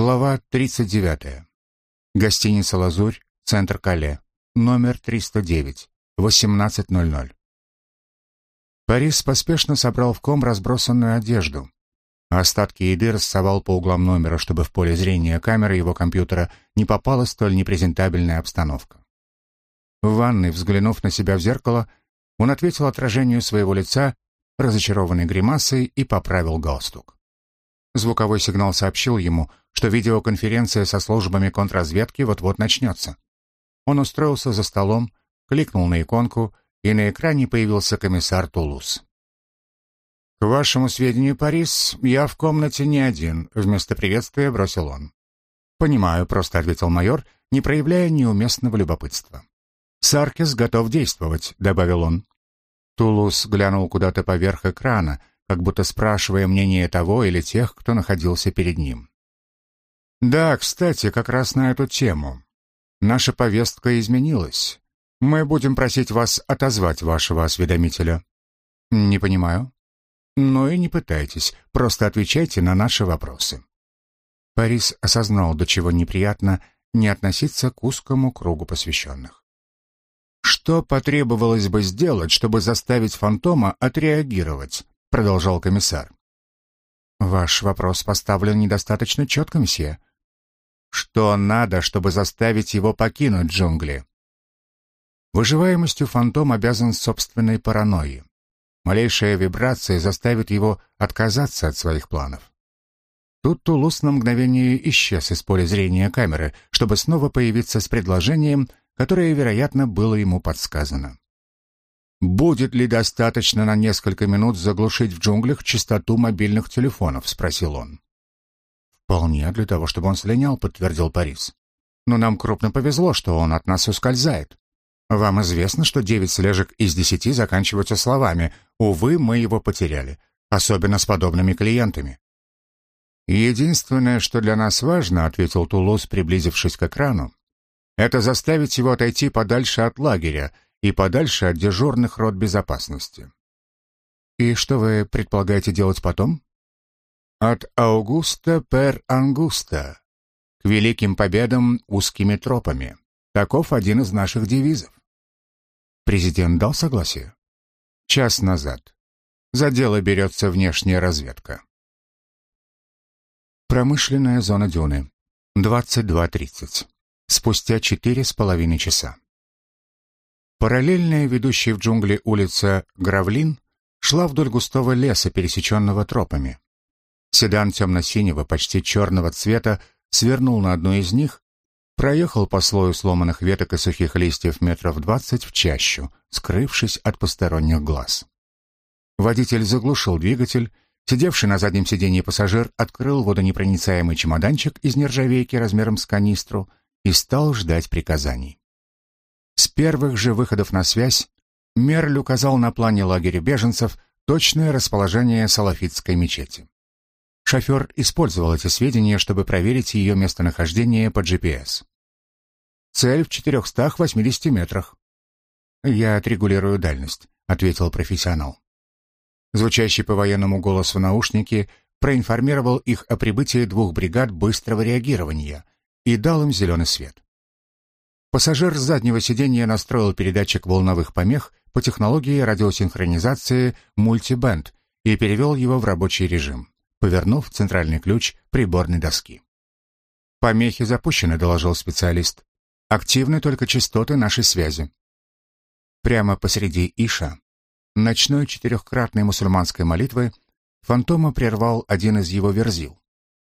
Глава 39. Гостиница «Лазурь», центр Кале. Номер 309. 18.00. Парис поспешно собрал в ком разбросанную одежду. остатки еды рассовал по углам номера, чтобы в поле зрения камеры его компьютера не попала столь непрезентабельная обстановка. В ванной, взглянув на себя в зеркало, он ответил отражению своего лица разочарованной гримасой и поправил галстук. Звуковой сигнал сообщил ему, что видеоконференция со службами контрразведки вот-вот начнется. Он устроился за столом, кликнул на иконку, и на экране появился комиссар Тулус. «К вашему сведению, Парис, я в комнате не один», — вместо приветствия бросил он. «Понимаю», — просто ответил майор, не проявляя неуместного любопытства. «Саркис готов действовать», — добавил он. Тулус глянул куда-то поверх экрана, как будто спрашивая мнение того или тех, кто находился перед ним. «Да, кстати, как раз на эту тему. Наша повестка изменилась. Мы будем просить вас отозвать вашего осведомителя». «Не понимаю». «Ну и не пытайтесь, просто отвечайте на наши вопросы». Парис осознал, до чего неприятно не относиться к узкому кругу посвященных. Что потребовалось бы сделать, чтобы заставить фантома отреагировать? — продолжал комиссар. «Ваш вопрос поставлен недостаточно четко, мсье. Что надо, чтобы заставить его покинуть джунгли?» Выживаемостью фантом обязан собственной паранойи. Малейшая вибрация заставит его отказаться от своих планов. Тут Тулус на мгновение исчез из поля зрения камеры, чтобы снова появиться с предложением, которое, вероятно, было ему подсказано. «Будет ли достаточно на несколько минут заглушить в джунглях частоту мобильных телефонов?» — спросил он. «Вполне для того, чтобы он слинял», — подтвердил Парис. «Но нам крупно повезло, что он от нас ускользает. Вам известно, что девять слежек из десяти заканчиваются словами «Увы, мы его потеряли», особенно с подобными клиентами. «Единственное, что для нас важно», — ответил Тулус, приблизившись к экрану, «это заставить его отойти подальше от лагеря и подальше от дежурных рот безопасности. И что вы предполагаете делать потом? От Аугуста пер Ангуста к великим победам узкими тропами. Таков один из наших девизов. Президент дал согласие? Час назад. За дело берется внешняя разведка. Промышленная зона Дюны. 22.30. Спустя четыре с половиной часа. Параллельная ведущая в джунгли улица Гравлин шла вдоль густого леса, пересеченного тропами. Седан темно-синего, почти черного цвета, свернул на одну из них, проехал по слою сломанных веток и сухих листьев метров двадцать в чащу, скрывшись от посторонних глаз. Водитель заглушил двигатель, сидевший на заднем сиденье пассажир открыл водонепроницаемый чемоданчик из нержавейки размером с канистру и стал ждать приказаний. С первых же выходов на связь Мерль указал на плане лагеря беженцев точное расположение салафитской мечети. Шофер использовал эти сведения, чтобы проверить ее местонахождение по GPS. «Цель в 480 метрах». «Я отрегулирую дальность», — ответил профессионал. Звучащий по военному голосу в наушнике проинформировал их о прибытии двух бригад быстрого реагирования и дал им зеленый свет. Пассажир с заднего сиденья настроил передатчик волновых помех по технологии радиосинхронизации мультибенд и перевел его в рабочий режим, повернув центральный ключ приборной доски. «Помехи запущены», — доложил специалист. «Активны только частоты нашей связи». Прямо посреди Иша, ночной четырехкратной мусульманской молитвы, фантома прервал один из его верзил.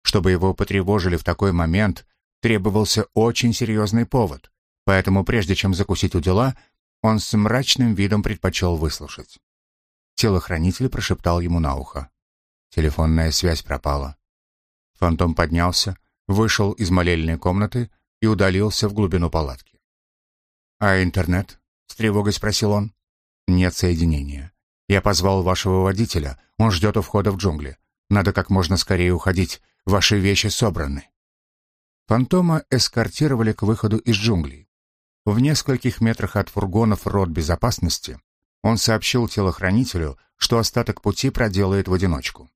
Чтобы его потревожили в такой момент, требовался очень серьезный повод, Поэтому прежде чем закусить у дела, он с мрачным видом предпочел выслушать. Телохранитель прошептал ему на ухо. Телефонная связь пропала. Фантом поднялся, вышел из молельной комнаты и удалился в глубину палатки. «А интернет?» — с тревогой спросил он. «Нет соединения. Я позвал вашего водителя. Он ждет у входа в джунгли. Надо как можно скорее уходить. Ваши вещи собраны». Фантома эскортировали к выходу из джунглей. В нескольких метрах от фургонов рот безопасности он сообщил телохранителю, что остаток пути проделает в одиночку.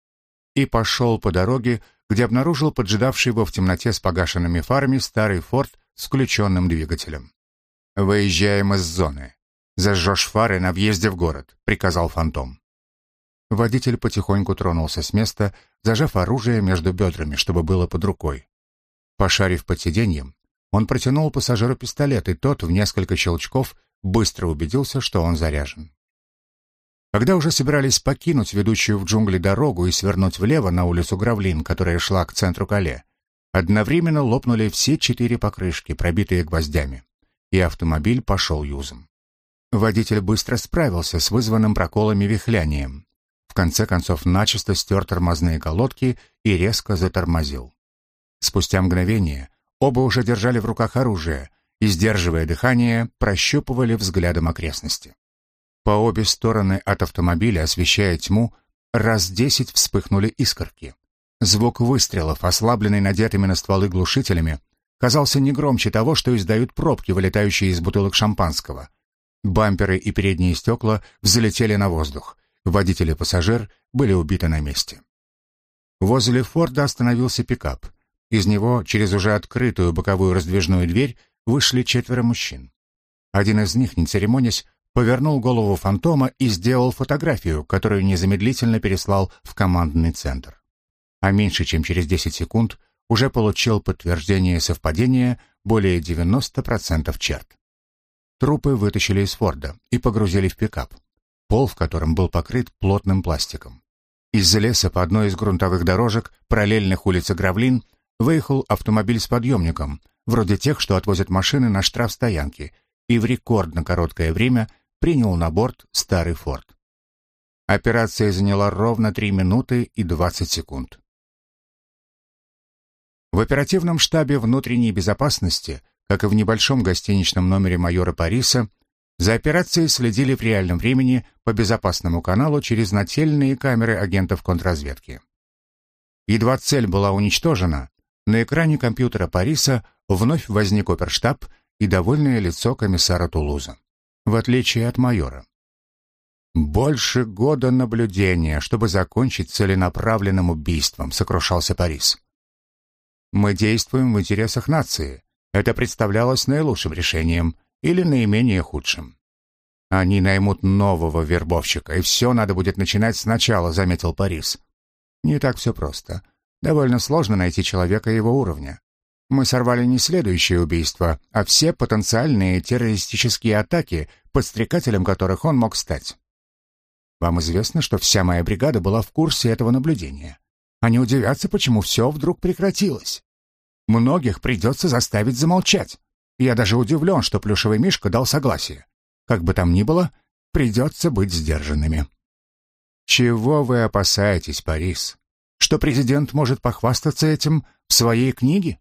И пошел по дороге где обнаружил поджидавший его в темноте с погашенными фарами старый форт с включенным двигателем. «Выезжаем из зоны. Зажжешь фары на въезде в город», — приказал Фантом. Водитель потихоньку тронулся с места, зажав оружие между бедрами, чтобы было под рукой. Пошарив под сиденьем, он протянул пассажиру пистолет, и тот в несколько щелчков быстро убедился, что он заряжен. Когда уже собирались покинуть ведущую в джунгли дорогу и свернуть влево на улицу Гравлин, которая шла к центру Кале, одновременно лопнули все четыре покрышки, пробитые гвоздями, и автомобиль пошел юзом. Водитель быстро справился с вызванным проколами вихлянием. В конце концов начисто стер тормозные колодки и резко затормозил. Спустя мгновение оба уже держали в руках оружие и, сдерживая дыхание, прощупывали взглядом окрестности. По обе стороны от автомобиля, освещая тьму, раз десять вспыхнули искорки. Звук выстрелов, ослабленный надетыми на стволы глушителями, казался не громче того, что издают пробки, вылетающие из бутылок шампанского. Бамперы и передние стекла взлетели на воздух. Водитель и пассажир были убиты на месте. Возле Форда остановился пикап. Из него через уже открытую боковую раздвижную дверь вышли четверо мужчин. Один из них, не церемонясь, повернул голову фантома и сделал фотографию, которую незамедлительно переслал в командный центр. А меньше чем через 10 секунд уже получил подтверждение совпадения более 90% черт. Трупы вытащили из Форда и погрузили в пикап пол в котором был покрыт плотным пластиком. Из леса по одной из грунтовых дорожек, параллельных улице Гравлин, выехал автомобиль с подъемником, вроде тех, что отвозят машины на штрафстоянке, и в рекордно короткое время принял на борт старый «Форд». Операция заняла ровно 3 минуты и 20 секунд. В оперативном штабе внутренней безопасности, как и в небольшом гостиничном номере майора Париса, за операцией следили в реальном времени по безопасному каналу через нательные камеры агентов контрразведки. Едва цель была уничтожена, на экране компьютера Париса вновь возник оперштаб и довольное лицо комиссара Тулуза, в отличие от майора. «Больше года наблюдения, чтобы закончить целенаправленным убийством», — сокрушался Парис. «Мы действуем в интересах нации. Это представлялось наилучшим решением, или наименее худшим. Они наймут нового вербовщика, и все надо будет начинать сначала, заметил Парис. Не так все просто. Довольно сложно найти человека его уровня. Мы сорвали не следующее убийство, а все потенциальные террористические атаки, подстрекателем которых он мог стать. Вам известно, что вся моя бригада была в курсе этого наблюдения. Они удивятся, почему все вдруг прекратилось. Многих придется заставить замолчать. Я даже удивлен, что плюшевый мишка дал согласие. Как бы там ни было, придется быть сдержанными. Чего вы опасаетесь, Парис? Что президент может похвастаться этим в своей книге?